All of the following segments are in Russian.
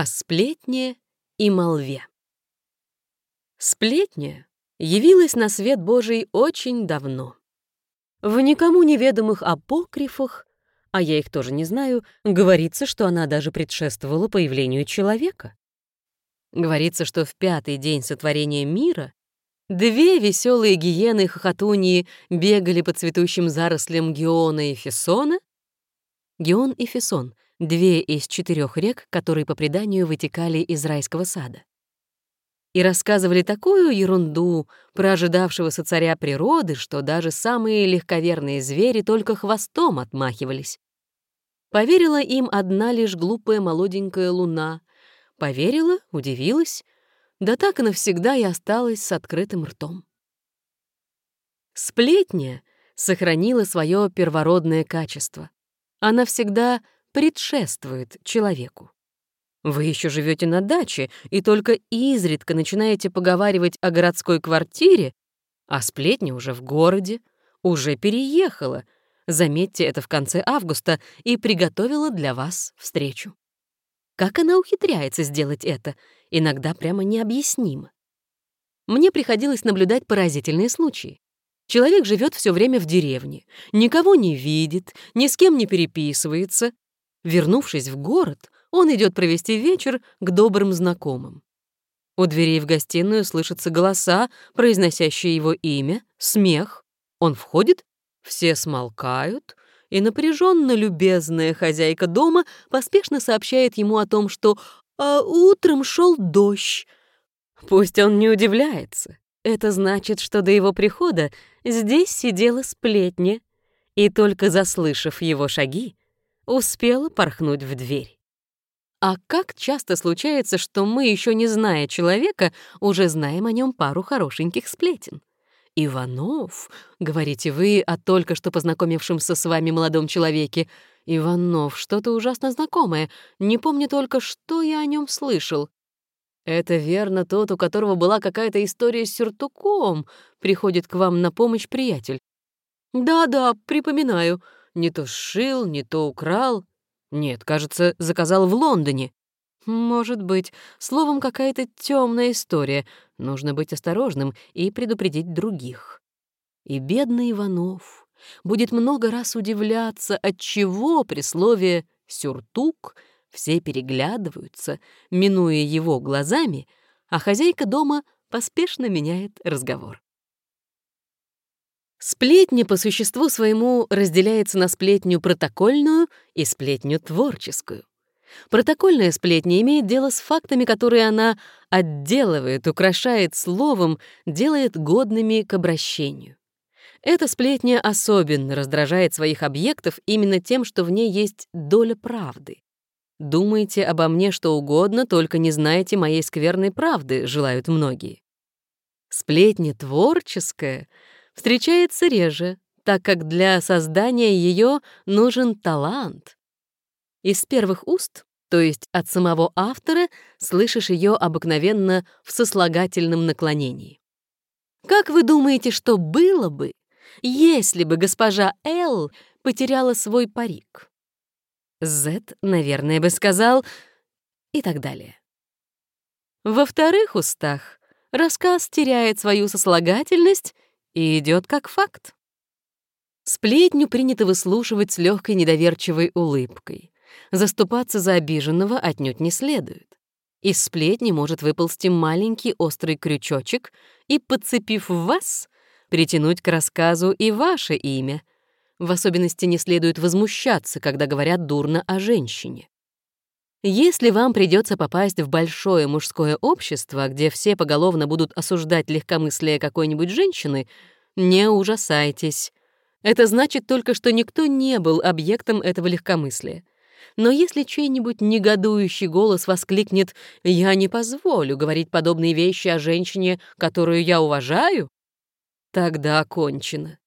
О сплетне и молве. Сплетня явилась на свет Божий очень давно. В никому неведомых апокрифах, а я их тоже не знаю, говорится, что она даже предшествовала появлению человека. Говорится, что в пятый день сотворения мира две веселые гиены-хохотуньи бегали по цветущим зарослям Геона и Фесона. Геон и Фесон — две из четырех рек, которые по преданию вытекали из райского сада. И рассказывали такую ерунду про ожидавшегося царя природы, что даже самые легковерные звери только хвостом отмахивались. Поверила им одна лишь глупая молоденькая луна. Поверила, удивилась, да так навсегда и осталась с открытым ртом. Сплетня сохранила свое первородное качество. Она всегда предшествует человеку. Вы еще живете на даче и только изредка начинаете поговаривать о городской квартире, а сплетня уже в городе, уже переехала. Заметьте это в конце августа и приготовила для вас встречу. Как она ухитряется сделать это, иногда прямо необъяснимо. Мне приходилось наблюдать поразительные случаи. Человек живет все время в деревне, никого не видит, ни с кем не переписывается, Вернувшись в город, он идет провести вечер к добрым знакомым. У дверей в гостиную слышатся голоса, произносящие его имя, смех. Он входит, все смолкают, и напряженно любезная хозяйка дома поспешно сообщает ему о том, что а утром шел дождь. Пусть он не удивляется. Это значит, что до его прихода здесь сидела сплетня, и только заслышав его шаги, успела порхнуть в дверь. А как часто случается, что мы, еще не зная человека, уже знаем о нем пару хорошеньких сплетен? «Иванов», — говорите вы о только что познакомившемся с вами молодом человеке, «Иванов, что-то ужасно знакомое, не помню только, что я о нем слышал». «Это верно тот, у которого была какая-то история с сюртуком», — приходит к вам на помощь приятель. «Да-да, припоминаю», не то сшил, не то украл. Нет, кажется, заказал в Лондоне. Может быть, словом, какая-то темная история. Нужно быть осторожным и предупредить других. И бедный Иванов будет много раз удивляться, от чего при слове «сюртук» все переглядываются, минуя его глазами, а хозяйка дома поспешно меняет разговор. Сплетня по существу своему разделяется на сплетню протокольную и сплетню творческую. Протокольная сплетня имеет дело с фактами, которые она отделывает, украшает словом, делает годными к обращению. Эта сплетня особенно раздражает своих объектов именно тем, что в ней есть доля правды. «Думайте обо мне что угодно, только не знаете моей скверной правды», — желают многие. Сплетня творческая — встречается реже, так как для создания ее нужен талант. Из первых уст, то есть от самого автора, слышишь ее обыкновенно в сослагательном наклонении. Как вы думаете, что было бы, если бы госпожа Л потеряла свой парик? З, наверное, бы сказал и так далее. Во вторых устах рассказ теряет свою сослагательность и идет как факт. Сплетню принято выслушивать с легкой недоверчивой улыбкой. Заступаться за обиженного отнюдь не следует. Из сплетни может выползти маленький острый крючочек и, подцепив вас, притянуть к рассказу и ваше имя. В особенности не следует возмущаться, когда говорят дурно о женщине. Если вам придется попасть в большое мужское общество, где все поголовно будут осуждать легкомыслие какой-нибудь женщины, не ужасайтесь. Это значит только, что никто не был объектом этого легкомыслия. Но если чей-нибудь негодующий голос воскликнет «Я не позволю говорить подобные вещи о женщине, которую я уважаю», тогда кончено.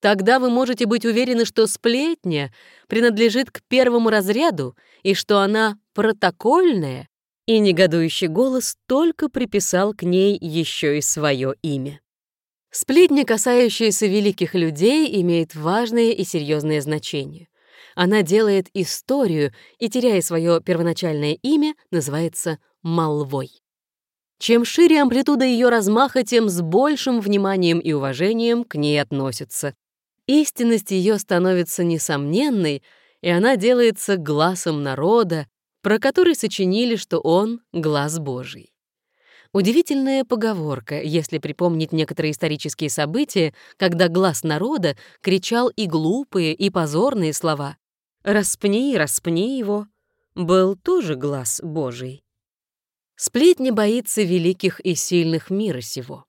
Тогда вы можете быть уверены, что сплетня принадлежит к первому разряду и что она протокольная, и негодующий голос только приписал к ней еще и свое имя. Сплетня, касающаяся великих людей, имеет важное и серьезное значение. Она делает историю и, теряя свое первоначальное имя, называется молвой. Чем шире амплитуда ее размаха, тем с большим вниманием и уважением к ней относятся. Истинность ее становится несомненной, и она делается глазом народа, про который сочинили, что он — глаз Божий. Удивительная поговорка, если припомнить некоторые исторические события, когда глаз народа кричал и глупые, и позорные слова. «Распни, распни его» был тоже глаз Божий. Сплетня боится великих и сильных мира сего.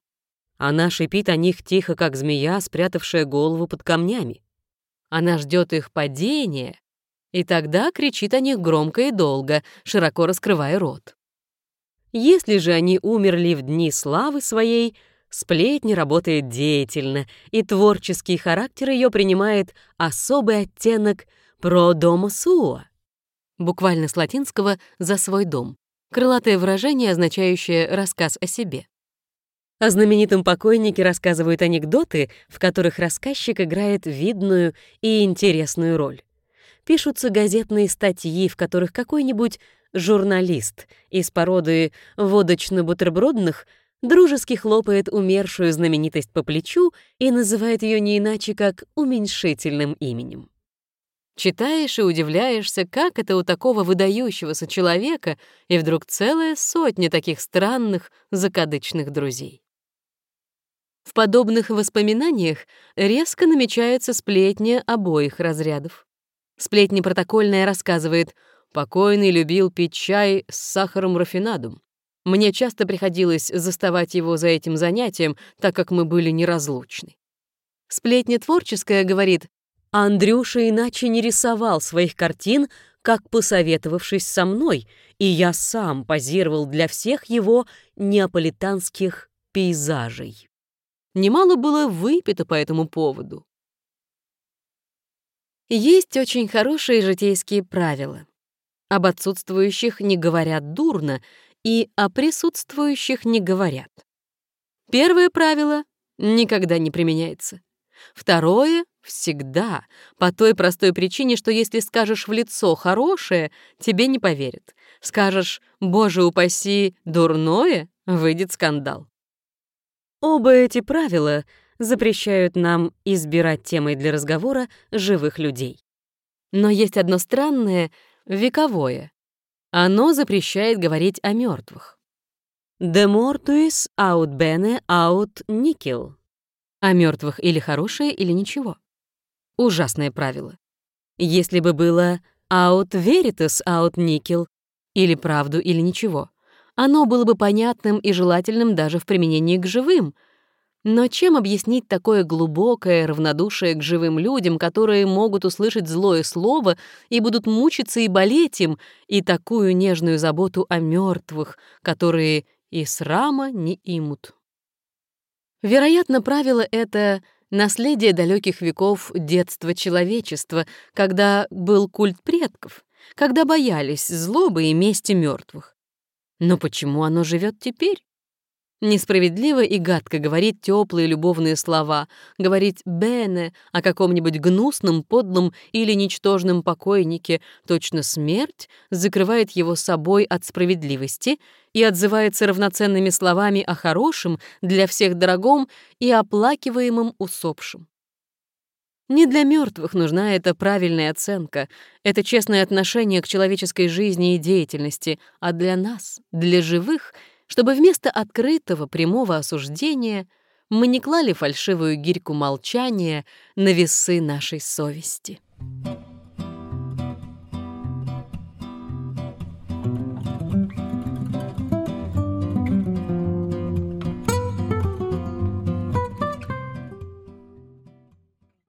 Она шипит о них тихо, как змея, спрятавшая голову под камнями. Она ждет их падения, и тогда кричит о них громко и долго, широко раскрывая рот. Если же они умерли в дни славы своей, сплетня работает деятельно, и творческий характер ее принимает особый оттенок про дома суа, буквально с латинского «за свой дом», крылатое выражение, означающее «рассказ о себе». О знаменитом покойнике рассказывают анекдоты, в которых рассказчик играет видную и интересную роль. Пишутся газетные статьи, в которых какой-нибудь журналист из породы водочно-бутербродных дружески хлопает умершую знаменитость по плечу и называет ее не иначе, как уменьшительным именем. Читаешь и удивляешься, как это у такого выдающегося человека и вдруг целая сотня таких странных, закадычных друзей. В подобных воспоминаниях резко намечается сплетня обоих разрядов. Сплетня протокольная рассказывает, покойный любил пить чай с сахаром рафинадум. Мне часто приходилось заставать его за этим занятием, так как мы были неразлучны. Сплетня творческая говорит, Андрюша иначе не рисовал своих картин, как посоветовавшись со мной, и я сам позировал для всех его неаполитанских пейзажей. Немало было выпито по этому поводу. Есть очень хорошие житейские правила. Об отсутствующих не говорят дурно, и о присутствующих не говорят. Первое правило никогда не применяется. Второе — всегда, по той простой причине, что если скажешь в лицо хорошее, тебе не поверят. Скажешь «Боже упаси, дурное» — выйдет скандал. Оба эти правила запрещают нам избирать темой для разговора живых людей. Но есть одно странное, вековое. Оно запрещает говорить о мертвых. «De mortuis aut bene aut nihil» О мертвых или хорошее, или ничего. Ужасное правило. Если бы было «aut veritas aut nihil» или правду, или ничего, оно было бы понятным и желательным даже в применении к живым. Но чем объяснить такое глубокое равнодушие к живым людям, которые могут услышать злое слово и будут мучиться и болеть им, и такую нежную заботу о мертвых, которые и срама не имут? Вероятно, правило это наследие далеких веков детства человечества, когда был культ предков, когда боялись злобы и мести мертвых. Но почему оно живет теперь? Несправедливо и гадко говорить теплые любовные слова, говорить «бене» о каком-нибудь гнусном, подлом или ничтожном покойнике, точно смерть закрывает его собой от справедливости и отзывается равноценными словами о хорошем, для всех дорогом и оплакиваемом усопшем. Не для мертвых нужна эта правильная оценка, это честное отношение к человеческой жизни и деятельности, а для нас, для живых — чтобы вместо открытого прямого осуждения мы не клали фальшивую гирьку молчания на весы нашей совести. Thank you.